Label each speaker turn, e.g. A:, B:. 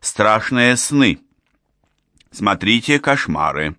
A: Страшные сны. Смотрите кошмары.